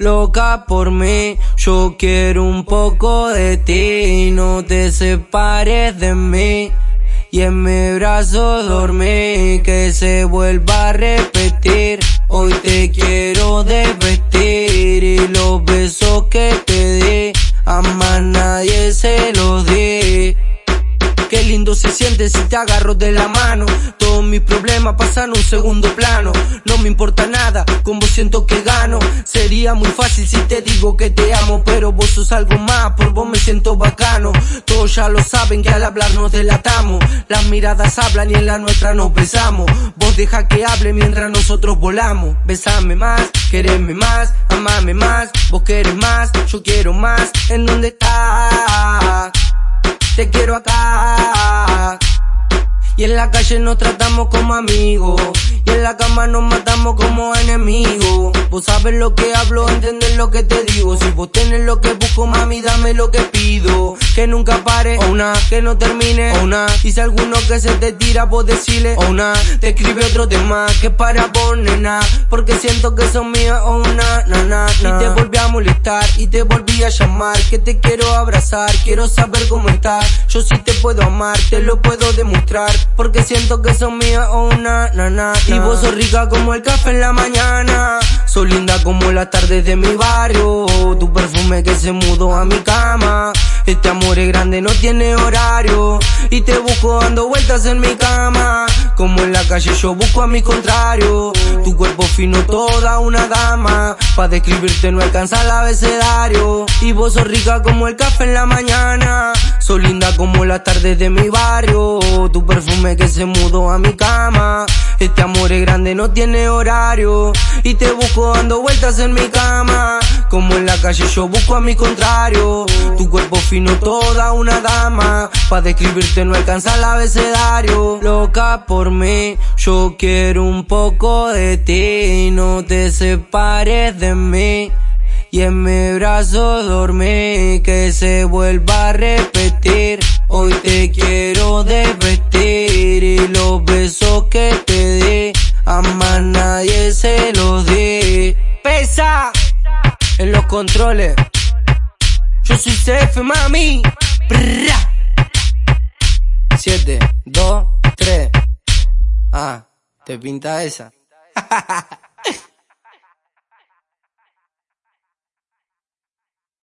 Loca por mí, yo quiero un poco de ti, no te separes de mí. Y en mi brazo dormí, que se vuelva a repetir. Hoy te quiero desvestir y los besos que te di, a más nadie se los. Qué lindo se siente si te agarro de la mano. Todos mis problemas pasan a un segundo plano. No me importa nada, con vos siento que gano. Sería muy fácil si te digo que te amo, pero vos sos algo más, por vos me siento bacano. Todos ya lo saben que al hablar nos delatamos. Las miradas hablan y en la nuestra nos besamos. Vos deja que hable mientras nosotros volamos. Besame más, quereme más, amame más. Vos querés más, yo quiero más. ¿En dónde estás? te quiero acá. Y en la calle nos tratamos como amigos. Y en la cama nos matamos como enemigos. Vos sabes lo que hablo, entendés lo que te digo. Si vos tenés lo que busco, mami, dame lo que pido. Que nunca pare, o una, que no termine, o una. Y si alguno que se te tira, vos decirle, o una. Te escribe otro tema, que para vos, nena. Porque siento que son mías, o una, na, na, Y te volví a molestar, y te volví a llamar. Que te quiero abrazar, quiero saber cómo estás. Yo sí te puedo amar, te lo puedo demostrar. Porque siento que son mías, o una, na, na, Y vos sos rica como el café en la mañana. Sos linda como las tardes de mi barrio. Tu perfume que se mudó a mi cama. Este amor es grande, no tiene horario. Y te busco dando vueltas en mi cama. Como en la calle yo busco a mi contrario. Tu cuerpo fino, toda una dama. Pa' describirte no alcanza el abecedario. Y vos sos rica como el café en la mañana. Sos linda como las tardes de mi barrio. Tu perfume que se mudó a mi cama. Este amor es grande, no tiene horario. Y te busco dando vueltas en mi cama. Como en la calle yo busco a mi contrario. Tu cuerpo fino, toda una dama. Pa' describirte no alcanza el abecedario. Loca por mí, yo quiero un poco de ti. No te separes de mí. Y en mi brazo dormí, que se vuelva a repetir. Controles. Yo soy CF, mami. 7, 2, 3. Ah, te pinta esa.